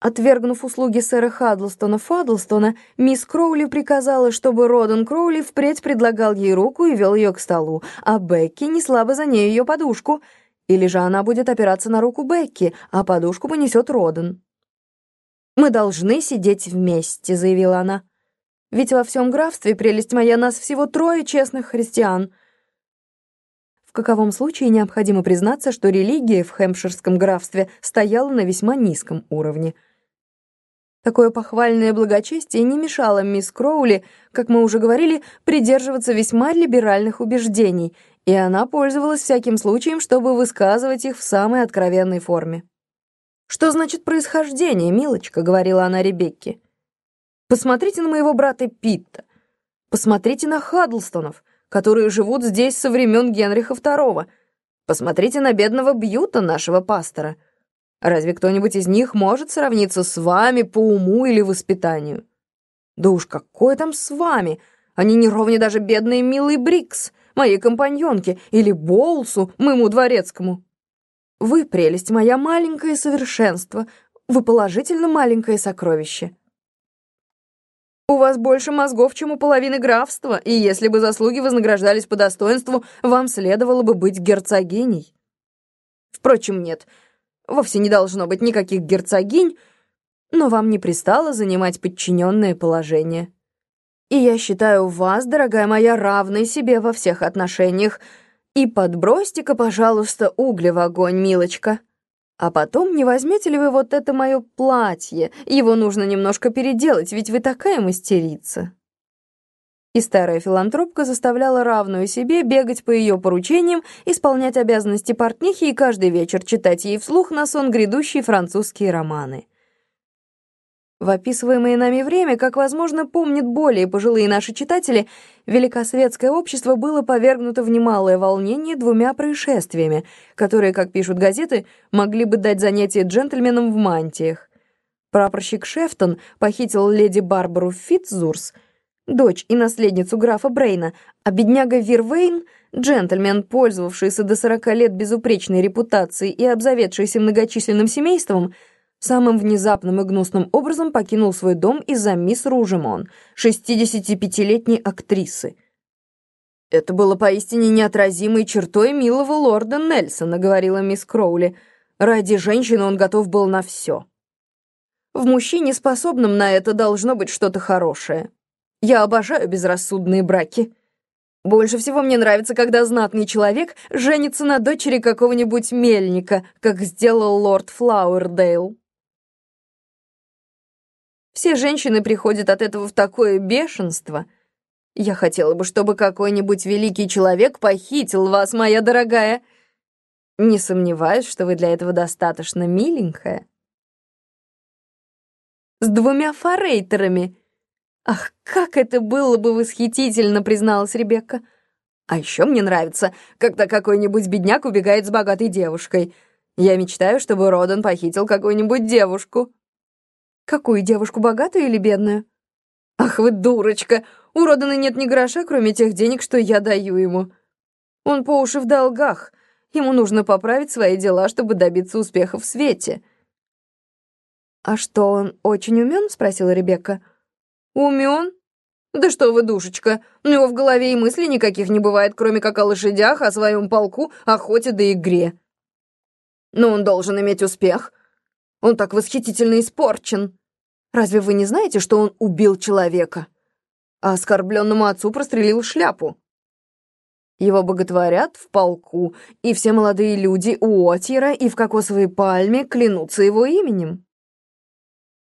Отвергнув услуги сэра Хадлстона Фадлстона, мисс Кроули приказала, чтобы Родан Кроули впредь предлагал ей руку и вел ее к столу, а Бекки несла бы за ней ее подушку. Или же она будет опираться на руку Бекки, а подушку понесет Родан. «Мы должны сидеть вместе», — заявила она. «Ведь во всем графстве, прелесть моя, нас всего трое честных христиан». В каковом случае необходимо признаться, что религия в Хэмпширском графстве стояла на весьма низком уровне — Такое похвальное благочестие не мешало мисс Кроули, как мы уже говорили, придерживаться весьма либеральных убеждений, и она пользовалась всяким случаем, чтобы высказывать их в самой откровенной форме. «Что значит происхождение, милочка?» — говорила она Ребекке. «Посмотрите на моего брата Питта. Посмотрите на Хаддлстонов, которые живут здесь со времен Генриха II. Посмотрите на бедного Бьюта, нашего пастора». Разве кто-нибудь из них может сравниться с вами по уму или воспитанию? Да уж какое там с вами? Они не ровне даже бедные милые Брикс, моей компаньонке, или Боулсу, моему дворецкому. Вы, прелесть моя, маленькое совершенство, вы положительно маленькое сокровище. У вас больше мозгов, чем у половины графства, и если бы заслуги вознаграждались по достоинству, вам следовало бы быть герцогиней. Впрочем, нет, — Вовсе не должно быть никаких герцогинь, но вам не пристало занимать подчиненное положение. И я считаю вас, дорогая моя, равной себе во всех отношениях. И подбросьте-ка, пожалуйста, угля в огонь, милочка. А потом не возьмете ли вы вот это мое платье? Его нужно немножко переделать, ведь вы такая мастерица. И старая филантропка заставляла равную себе бегать по ее поручениям, исполнять обязанности портнихи и каждый вечер читать ей вслух на сон грядущие французские романы. В описываемое нами время, как, возможно, помнят более пожилые наши читатели, великосветское общество было повергнуто в немалое волнение двумя происшествиями, которые, как пишут газеты, могли бы дать занятие джентльменам в мантиях. Прапорщик Шефтон похитил леди Барбару Фитцзурс — дочь и наследницу графа Брейна, а бедняга Вирвейн, джентльмен, пользовавшийся до сорока лет безупречной репутацией и обзаведшийся многочисленным семейством, самым внезапным и гнусным образом покинул свой дом из-за мисс Ружемон, 65-летней актрисы. «Это было поистине неотразимой чертой милого лорда Нельсона», — говорила мисс Кроули. «Ради женщины он готов был на все». В мужчине, способном на это, должно быть что-то хорошее. Я обожаю безрассудные браки. Больше всего мне нравится, когда знатный человек женится на дочери какого-нибудь мельника, как сделал лорд Флауэрдейл. Все женщины приходят от этого в такое бешенство. Я хотела бы, чтобы какой-нибудь великий человек похитил вас, моя дорогая. Не сомневаюсь, что вы для этого достаточно миленькая. С двумя форейтерами — «Ах, как это было бы восхитительно!» — призналась Ребекка. «А еще мне нравится, когда какой-нибудь бедняк убегает с богатой девушкой. Я мечтаю, чтобы Родан похитил какую-нибудь девушку». «Какую девушку, богатую или бедную?» «Ах вы дурочка! У Родана нет ни гроша, кроме тех денег, что я даю ему. Он по уши в долгах. Ему нужно поправить свои дела, чтобы добиться успеха в свете». «А что, он очень умен?» — спросила Ребекка. Умен? Да что вы, душечка, у него в голове и мыслей никаких не бывает, кроме как о лошадях, о своем полку, охоте да игре. Но он должен иметь успех. Он так восхитительно испорчен. Разве вы не знаете, что он убил человека? А оскорбленному отцу прострелил шляпу. Его боготворят в полку, и все молодые люди у Отьера и в кокосовой пальме клянутся его именем.